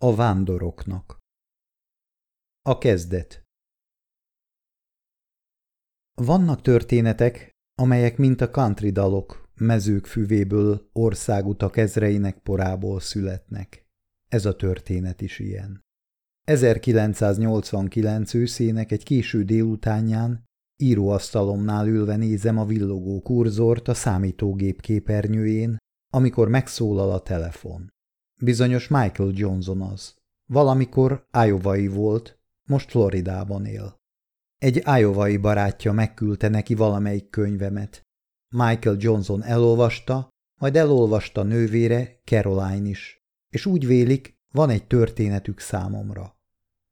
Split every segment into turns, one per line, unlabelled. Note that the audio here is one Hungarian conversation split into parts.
A vándoroknak A kezdet Vannak történetek, amelyek mint a country dalok, mezők füvéből, országutak ezreinek porából születnek. Ez a történet is ilyen. 1989 őszének egy késő délutánján íróasztalomnál ülve nézem a villogó kurzort a számítógép képernyőjén, amikor megszólal a telefon. Bizonyos Michael Johnson az. Valamikor Iowai volt, most Floridában él. Egy Iowai barátja megküldte neki valamelyik könyvemet. Michael Johnson elolvasta, majd elolvasta nővére, Caroline is, és úgy vélik, van egy történetük számomra.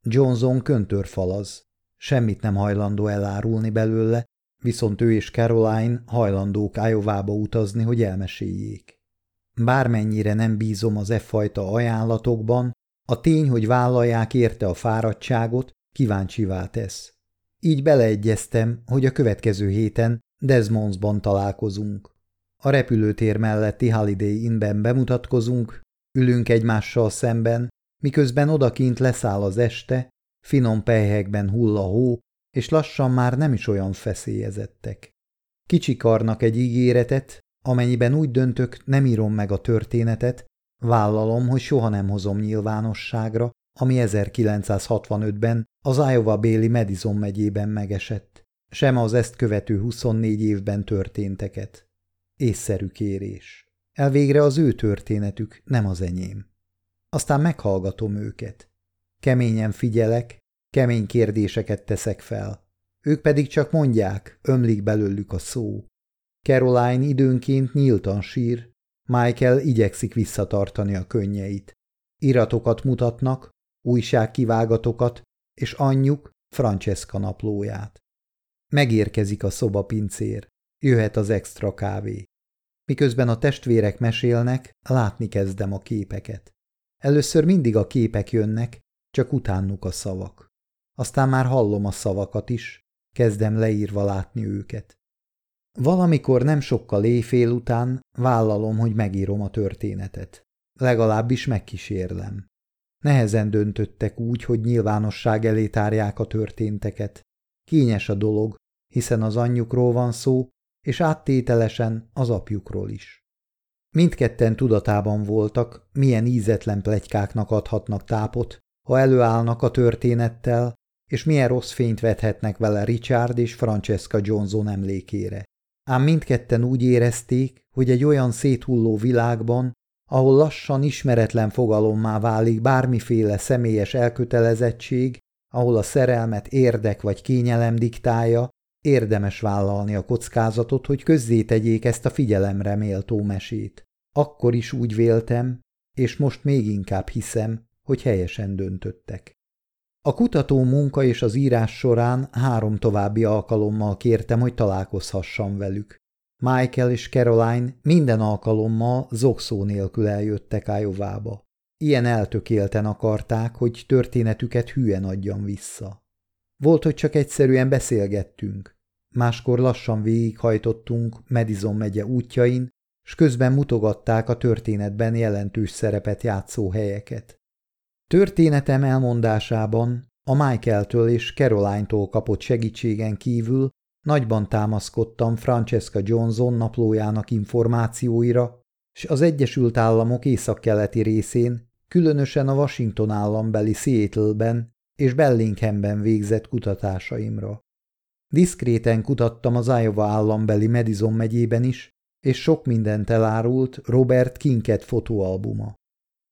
Johnson köntörfalaz, semmit nem hajlandó elárulni belőle, viszont ő és Caroline hajlandók Iowa-ba utazni, hogy elmeséljék. Bármennyire nem bízom az e fajta ajánlatokban, a tény, hogy vállalják érte a fáradtságot, kíváncsivá tesz. Így beleegyeztem, hogy a következő héten Desmondsban találkozunk. A repülőtér melletti Holiday Innben bemutatkozunk, ülünk egymással szemben, miközben odakint leszáll az este, finom pelyhekben hull a hó, és lassan már nem is olyan feszélyezettek. Kicsikarnak egy ígéretet, Amennyiben úgy döntök, nem írom meg a történetet, vállalom, hogy soha nem hozom nyilvánosságra, ami 1965-ben az Iowa Béli Madison megyében megesett, sem az ezt követő 24 évben történteket. Észszerű kérés. Elvégre az ő történetük, nem az enyém. Aztán meghallgatom őket. Keményen figyelek, kemény kérdéseket teszek fel. Ők pedig csak mondják, ömlik belőlük a szó. Caroline időnként nyíltan sír, Michael igyekszik visszatartani a könnyeit. Iratokat mutatnak, újságkivágatokat, és anyjuk Francesca naplóját. Megérkezik a szobapincér, jöhet az extra kávé. Miközben a testvérek mesélnek, látni kezdem a képeket. Először mindig a képek jönnek, csak utánuk a szavak. Aztán már hallom a szavakat is, kezdem leírva látni őket. Valamikor nem sokkal éjfél után vállalom, hogy megírom a történetet. Legalábbis megkísérlem. Nehezen döntöttek úgy, hogy nyilvánosság elé tárják a történteket. Kényes a dolog, hiszen az anyjukról van szó, és áttételesen az apjukról is. Mindketten tudatában voltak, milyen ízetlen plegykáknak adhatnak tápot, ha előállnak a történettel, és milyen rossz fényt vethetnek vele Richard és Francesca Johnson emlékére. Ám mindketten úgy érezték, hogy egy olyan széthulló világban, ahol lassan ismeretlen fogalommá válik bármiféle személyes elkötelezettség, ahol a szerelmet érdek vagy kényelem diktálja, érdemes vállalni a kockázatot, hogy közzétegyék ezt a figyelemre méltó mesét. Akkor is úgy véltem, és most még inkább hiszem, hogy helyesen döntöttek. A kutató munka és az írás során három további alkalommal kértem, hogy találkozhassam velük. Michael és Caroline minden alkalommal zokszó nélkül eljöttek Ájovába. Ilyen eltökélten akarták, hogy történetüket hülyen adjam vissza. Volt, hogy csak egyszerűen beszélgettünk. Máskor lassan végighajtottunk Madison megye útjain, s közben mutogatták a történetben jelentős szerepet játszó helyeket. Történetem elmondásában a Michael-től és Caroline-tól kapott segítségen kívül nagyban támaszkodtam Francesca Johnson naplójának információira, és az Egyesült Államok északkeleti részén, különösen a Washington állambeli Seattle-ben és Bellinghamben végzett kutatásaimra. Diszkréten kutattam az Iowa állambeli Madison megyében is, és sok mindent elárult Robert Kinket fotóalbuma.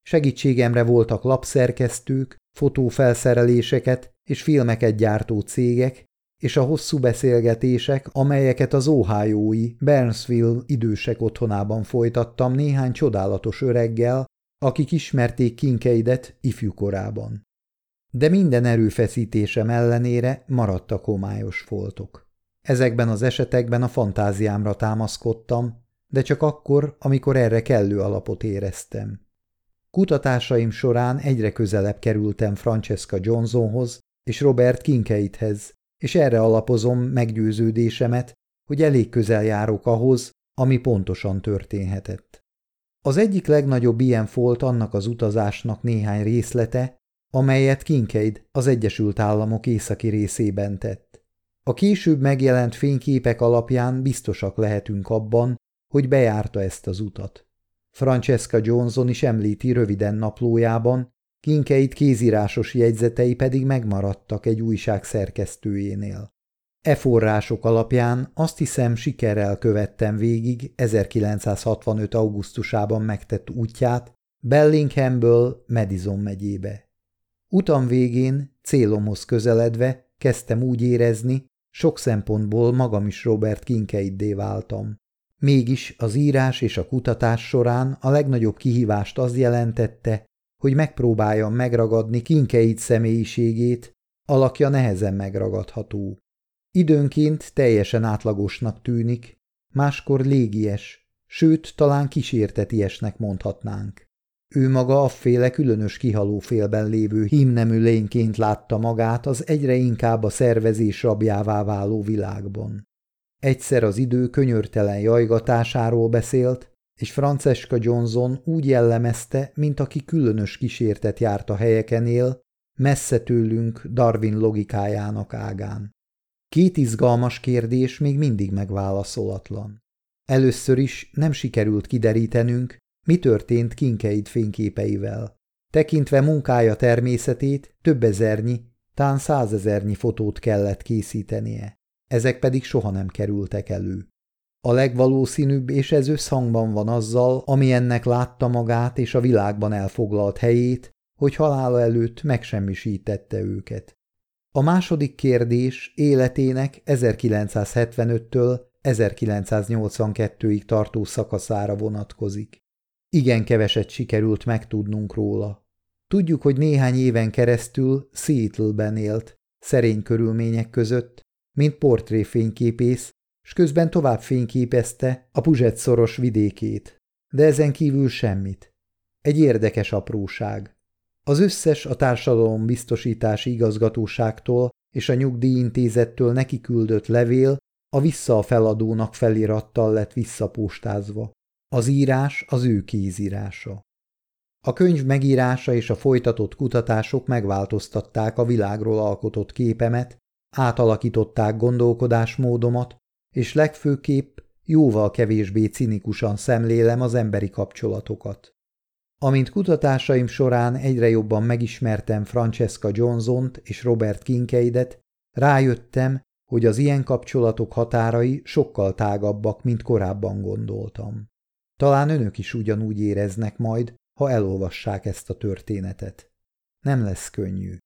Segítségemre voltak lapszerkesztők, fotófelszereléseket és filmeket gyártó cégek, és a hosszú beszélgetések, amelyeket az óhájói Burnsville idősek otthonában folytattam néhány csodálatos öreggel, akik ismerték Kinkeidet ifjúkorában. De minden erőfeszítésem ellenére maradtak homályos foltok. Ezekben az esetekben a fantáziámra támaszkodtam, de csak akkor, amikor erre kellő alapot éreztem. Kutatásaim során egyre közelebb kerültem Francesca Johnsonhoz és Robert Kinkeithez, és erre alapozom meggyőződésemet, hogy elég közel járok ahhoz, ami pontosan történhetett. Az egyik legnagyobb ilyen volt annak az utazásnak néhány részlete, amelyet Kincaid az Egyesült Államok északi részében tett. A később megjelent fényképek alapján biztosak lehetünk abban, hogy bejárta ezt az utat. Francesca Johnson is említi röviden naplójában, Kinkeit kézírásos jegyzetei pedig megmaradtak egy újság szerkesztőjénél. E források alapján azt hiszem sikerrel követtem végig 1965. augusztusában megtett útját Bellinghamből Madison megyébe. Utam végén, célomhoz közeledve kezdtem úgy érezni, sok szempontból magam is Robert Kinkeiddé váltam. Mégis az írás és a kutatás során a legnagyobb kihívást az jelentette, hogy megpróbáljam megragadni Kinkeid személyiségét, alakja nehezen megragadható. Időnként teljesen átlagosnak tűnik, máskor légies, sőt, talán kísértetiesnek mondhatnánk. Ő maga afféle különös kihaló félben lévő hímnemű lényként látta magát az egyre inkább a szervezés rabjává váló világban. Egyszer az idő könyörtelen jajgatásáról beszélt, és Francesca Johnson úgy jellemezte, mint aki különös kísértet járt a helyeken él, messze tőlünk Darwin logikájának ágán. Két izgalmas kérdés még mindig megválaszolatlan. Először is nem sikerült kiderítenünk, mi történt Kinkeid fényképeivel. Tekintve munkája természetét, több ezernyi, tán százezernyi fotót kellett készítenie. Ezek pedig soha nem kerültek elő. A legvalószínűbb, és ez összhangban van azzal, ami ennek látta magát és a világban elfoglalt helyét, hogy halála előtt megsemmisítette őket. A második kérdés életének 1975-től 1982-ig tartó szakaszára vonatkozik. Igen keveset sikerült megtudnunk róla. Tudjuk, hogy néhány éven keresztül Seattle-ben élt, szerény körülmények között, mint portréfényképész, s közben tovább fényképezte a Puzsett szoros vidékét. De ezen kívül semmit. Egy érdekes apróság. Az összes a társadalom biztosítási igazgatóságtól és a nyugdíjintézettől neki küldött levél a vissza a feladónak felirattal lett visszapóstázva. Az írás az ő kézírása. A könyv megírása és a folytatott kutatások megváltoztatták a világról alkotott képemet, átalakították gondolkodásmódomat, és legfőképp jóval kevésbé cinikusan szemlélem az emberi kapcsolatokat. Amint kutatásaim során egyre jobban megismertem Francesca Johnson-t és Robert Kinkeidet, rájöttem, hogy az ilyen kapcsolatok határai sokkal tágabbak, mint korábban gondoltam. Talán önök is ugyanúgy éreznek majd, ha elolvassák ezt a történetet. Nem lesz könnyű.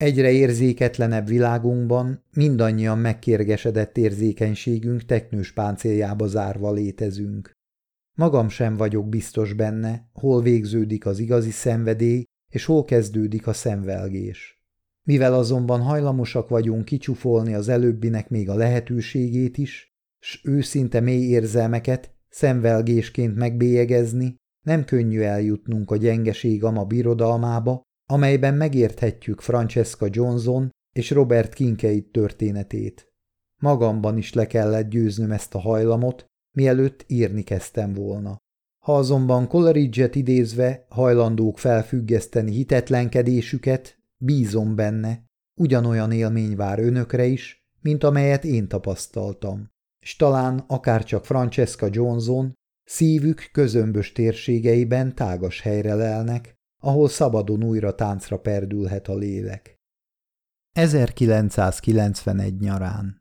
Egyre érzéketlenebb világunkban mindannyian megkérgesedett érzékenységünk teknős páncéljába zárva létezünk. Magam sem vagyok biztos benne, hol végződik az igazi szenvedély, és hol kezdődik a szemvelgés. Mivel azonban hajlamosak vagyunk kicsufolni az előbbinek még a lehetőségét is, s őszinte mély érzelmeket szemvelgésként megbélyegezni, nem könnyű eljutnunk a gyengeség ama birodalmába, amelyben megérthetjük Francesca Johnson és Robert Kincaid történetét. Magamban is le kellett győznöm ezt a hajlamot, mielőtt írni kezdtem volna. Ha azonban Coleridge-et idézve hajlandók felfüggeszteni hitetlenkedésüket, bízom benne, ugyanolyan élmény vár önökre is, mint amelyet én tapasztaltam. És talán akárcsak Francesca Johnson szívük közömbös térségeiben tágas helyre lelnek, ahol szabadon újra táncra perdülhet a lélek. 1991 nyarán